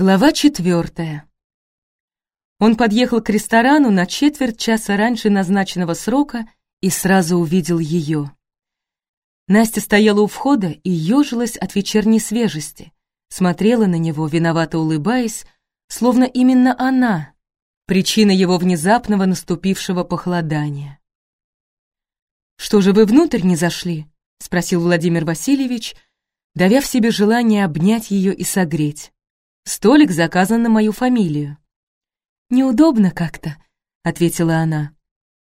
Глава четвертая. Он подъехал к ресторану на четверть часа раньше назначенного срока и сразу увидел ее. Настя стояла у входа и ежилась от вечерней свежести, смотрела на него, виновато улыбаясь, словно именно она — причина его внезапного наступившего похолодания. «Что же вы внутрь не зашли?» — спросил Владимир Васильевич, давя в себе желание обнять ее и согреть. Столик заказан на мою фамилию». «Неудобно как-то», — ответила она.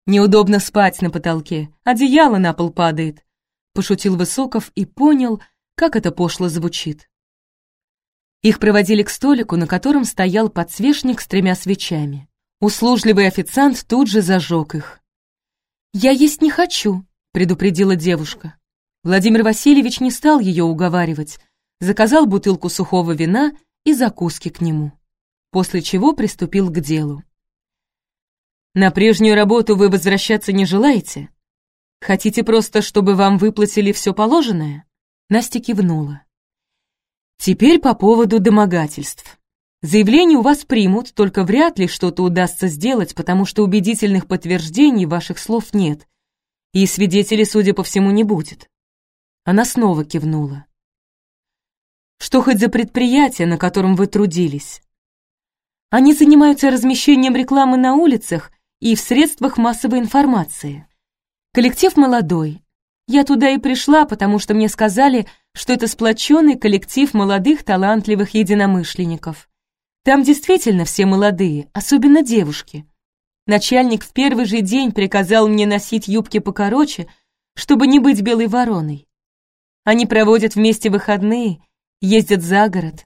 «Неудобно спать на потолке, одеяло на пол падает», — пошутил Высоков и понял, как это пошло звучит. Их проводили к столику, на котором стоял подсвечник с тремя свечами. Услужливый официант тут же зажег их. «Я есть не хочу», — предупредила девушка. Владимир Васильевич не стал ее уговаривать, заказал бутылку сухого вина и закуски к нему, после чего приступил к делу. «На прежнюю работу вы возвращаться не желаете? Хотите просто, чтобы вам выплатили все положенное?» Настя кивнула. «Теперь по поводу домогательств. Заявление у вас примут, только вряд ли что-то удастся сделать, потому что убедительных подтверждений ваших слов нет, и свидетелей, судя по всему, не будет». Она снова кивнула. Что хоть за предприятие, на котором вы трудились? Они занимаются размещением рекламы на улицах и в средствах массовой информации. Коллектив молодой. Я туда и пришла, потому что мне сказали, что это сплоченный коллектив молодых талантливых единомышленников. Там действительно все молодые, особенно девушки. Начальник в первый же день приказал мне носить юбки покороче, чтобы не быть белой вороной. Они проводят вместе выходные ездят за город».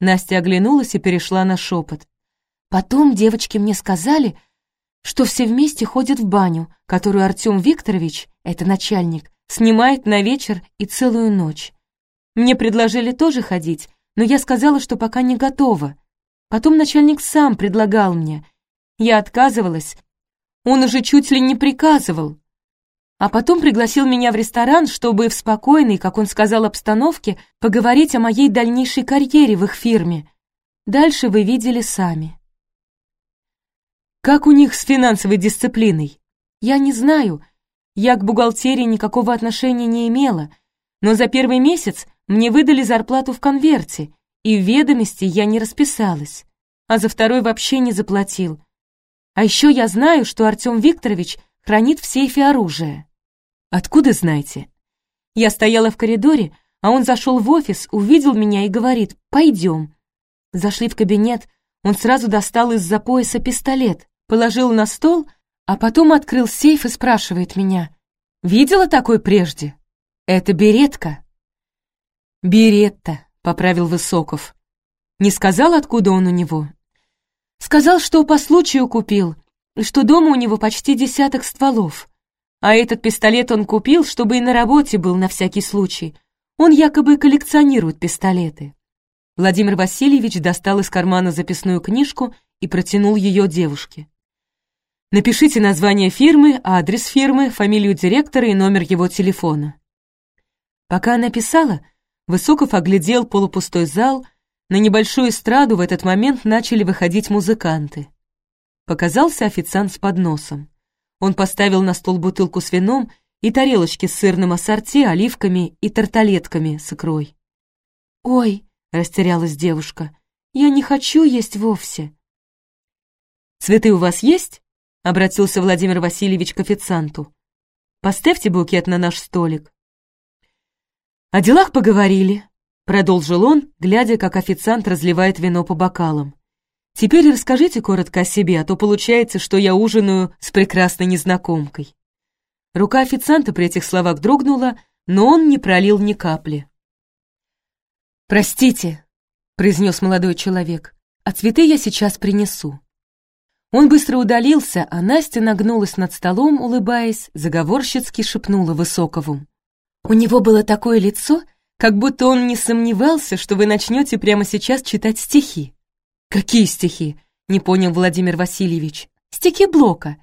Настя оглянулась и перешла на шепот. «Потом девочки мне сказали, что все вместе ходят в баню, которую Артем Викторович, это начальник, снимает на вечер и целую ночь. Мне предложили тоже ходить, но я сказала, что пока не готова. Потом начальник сам предлагал мне. Я отказывалась. Он уже чуть ли не приказывал а потом пригласил меня в ресторан, чтобы в спокойной, как он сказал, обстановке поговорить о моей дальнейшей карьере в их фирме. Дальше вы видели сами. Как у них с финансовой дисциплиной? Я не знаю. Я к бухгалтерии никакого отношения не имела, но за первый месяц мне выдали зарплату в конверте, и в ведомости я не расписалась, а за второй вообще не заплатил. А еще я знаю, что Артем Викторович хранит в сейфе оружие. «Откуда знаете?» Я стояла в коридоре, а он зашел в офис, увидел меня и говорит «Пойдем». Зашли в кабинет, он сразу достал из-за пояса пистолет, положил на стол, а потом открыл сейф и спрашивает меня «Видела такой прежде?» «Это беретка». «Беретта», — поправил Высоков. «Не сказал, откуда он у него?» «Сказал, что по случаю купил, и что дома у него почти десяток стволов. А этот пистолет он купил, чтобы и на работе был на всякий случай. Он якобы коллекционирует пистолеты. Владимир Васильевич достал из кармана записную книжку и протянул ее девушке. Напишите название фирмы, адрес фирмы, фамилию директора и номер его телефона. Пока она писала, Высоков оглядел полупустой зал, на небольшую эстраду в этот момент начали выходить музыканты. Показался официант с подносом. Он поставил на стол бутылку с вином и тарелочки с сырным ассорти, оливками и тарталетками с икрой. «Ой», — растерялась девушка, — «я не хочу есть вовсе». «Цветы у вас есть?» — обратился Владимир Васильевич к официанту. «Поставьте букет на наш столик». «О делах поговорили», — продолжил он, глядя, как официант разливает вино по бокалам. Теперь расскажите коротко о себе, а то получается, что я ужинаю с прекрасной незнакомкой». Рука официанта при этих словах дрогнула, но он не пролил ни капли. «Простите», — произнес молодой человек, — «а цветы я сейчас принесу». Он быстро удалился, а Настя нагнулась над столом, улыбаясь, заговорщицки шепнула Высокову. «У него было такое лицо, как будто он не сомневался, что вы начнете прямо сейчас читать стихи». «Какие стихи?» — не понял Владимир Васильевич. «Стихи Блока».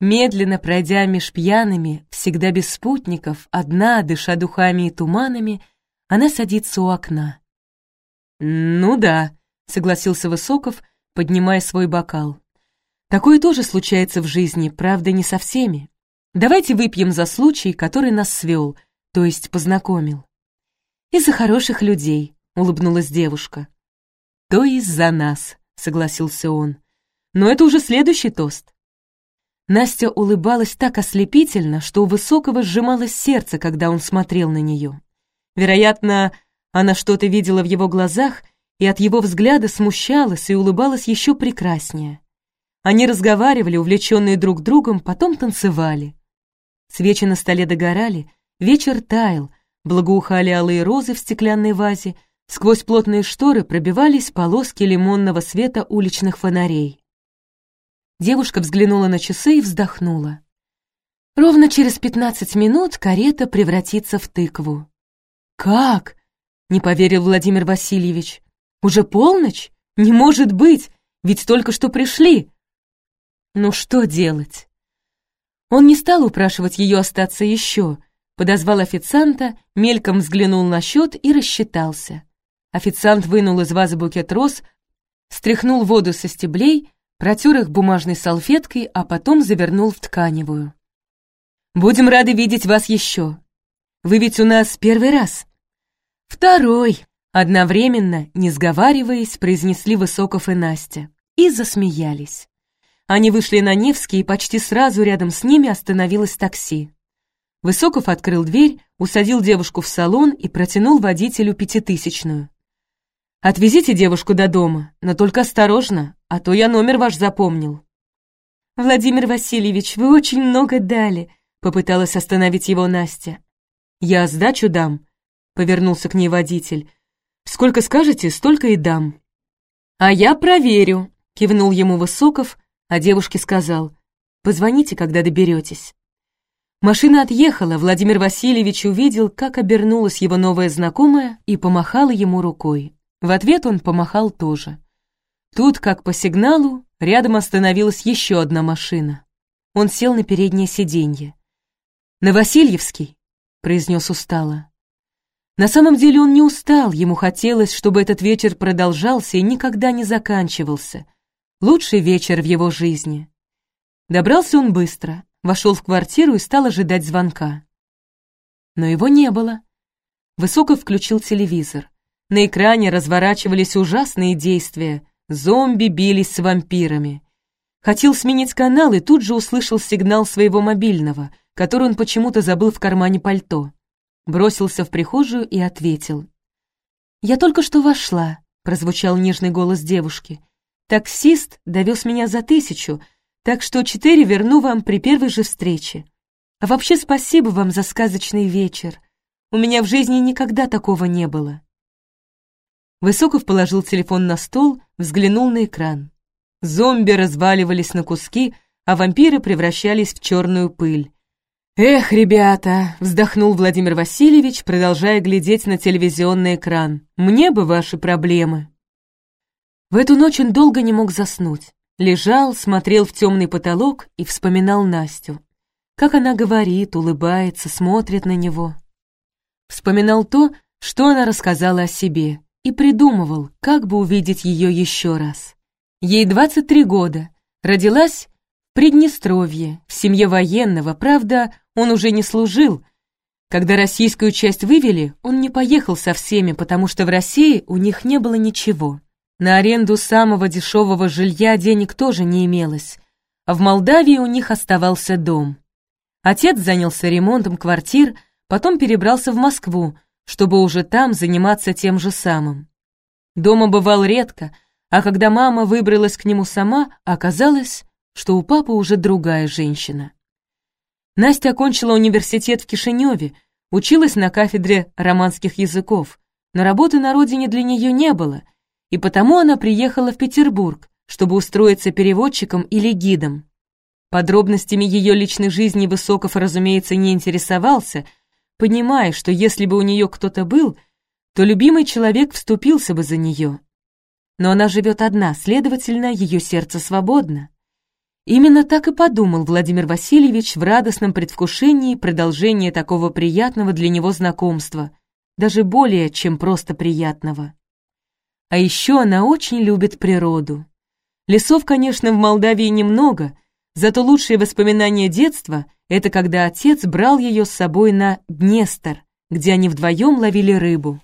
Медленно пройдя меж пьяными, всегда без спутников, одна, дыша духами и туманами, она садится у окна. «Ну да», — согласился Высоков, поднимая свой бокал. «Такое тоже случается в жизни, правда, не со всеми. Давайте выпьем за случай, который нас свел, то есть познакомил». «И за хороших людей», — улыбнулась девушка. «То есть за нас», — согласился он. «Но это уже следующий тост». Настя улыбалась так ослепительно, что у Высокого сжималось сердце, когда он смотрел на нее. Вероятно, она что-то видела в его глазах и от его взгляда смущалась и улыбалась еще прекраснее. Они разговаривали, увлеченные друг другом, потом танцевали. Свечи на столе догорали, вечер таял, благоухали алые розы в стеклянной вазе, сквозь плотные шторы пробивались полоски лимонного света уличных фонарей. Девушка взглянула на часы и вздохнула. Ровно через пятнадцать минут карета превратится в тыкву. «Как?» — не поверил Владимир Васильевич. Уже полночь? Не может быть, ведь только что пришли. Ну что делать? Он не стал упрашивать ее остаться еще, подозвал официанта, мельком взглянул на счет и рассчитался. Официант вынул из вазы букет роз, стряхнул воду со стеблей, протер их бумажной салфеткой, а потом завернул в тканевую. «Будем рады видеть вас еще. Вы ведь у нас первый раз». «Второй», Одновременно, не сговариваясь, произнесли Высоков и Настя. И засмеялись. Они вышли на Невский, и почти сразу рядом с ними остановилось такси. Высоков открыл дверь, усадил девушку в салон и протянул водителю пятитысячную. «Отвезите девушку до дома, но только осторожно, а то я номер ваш запомнил». «Владимир Васильевич, вы очень много дали», — попыталась остановить его Настя. «Я сдачу дам», — повернулся к ней водитель. Сколько скажете, столько и дам». «А я проверю», — кивнул ему Высоков, а девушке сказал, «Позвоните, когда доберетесь». Машина отъехала, Владимир Васильевич увидел, как обернулась его новая знакомая и помахала ему рукой. В ответ он помахал тоже. Тут, как по сигналу, рядом остановилась еще одна машина. Он сел на переднее сиденье. «На Васильевский», — произнес устало. На самом деле он не устал, ему хотелось, чтобы этот вечер продолжался и никогда не заканчивался. Лучший вечер в его жизни. Добрался он быстро, вошел в квартиру и стал ожидать звонка. Но его не было. Высоков включил телевизор. На экране разворачивались ужасные действия. Зомби бились с вампирами. Хотел сменить канал и тут же услышал сигнал своего мобильного, который он почему-то забыл в кармане пальто бросился в прихожую и ответил. «Я только что вошла», — прозвучал нежный голос девушки. «Таксист довез меня за тысячу, так что четыре верну вам при первой же встрече. А вообще спасибо вам за сказочный вечер. У меня в жизни никогда такого не было». Высоков положил телефон на стол, взглянул на экран. Зомби разваливались на куски, а вампиры превращались в черную пыль. «Эх, ребята!» — вздохнул Владимир Васильевич, продолжая глядеть на телевизионный экран. «Мне бы ваши проблемы!» В эту ночь он долго не мог заснуть. Лежал, смотрел в темный потолок и вспоминал Настю. Как она говорит, улыбается, смотрит на него. Вспоминал то, что она рассказала о себе, и придумывал, как бы увидеть ее еще раз. Ей 23 года, родилась в Приднестровье, в семье военного, правда, он уже не служил. Когда российскую часть вывели, он не поехал со всеми, потому что в России у них не было ничего. На аренду самого дешевого жилья денег тоже не имелось, а в Молдавии у них оставался дом. Отец занялся ремонтом квартир, потом перебрался в Москву, чтобы уже там заниматься тем же самым. Дома бывал редко, а когда мама выбралась к нему сама, оказалось, что у папы уже другая женщина. Настя окончила университет в Кишиневе, училась на кафедре романских языков, но работы на родине для нее не было, и потому она приехала в Петербург, чтобы устроиться переводчиком или гидом. Подробностями ее личной жизни Высоков, разумеется, не интересовался, понимая, что если бы у нее кто-то был, то любимый человек вступился бы за нее. Но она живет одна, следовательно, ее сердце свободно. Именно так и подумал Владимир Васильевич в радостном предвкушении продолжения такого приятного для него знакомства, даже более, чем просто приятного. А еще она очень любит природу. Лесов, конечно, в Молдавии немного, зато лучшие воспоминания детства — это когда отец брал ее с собой на Днестр, где они вдвоем ловили рыбу.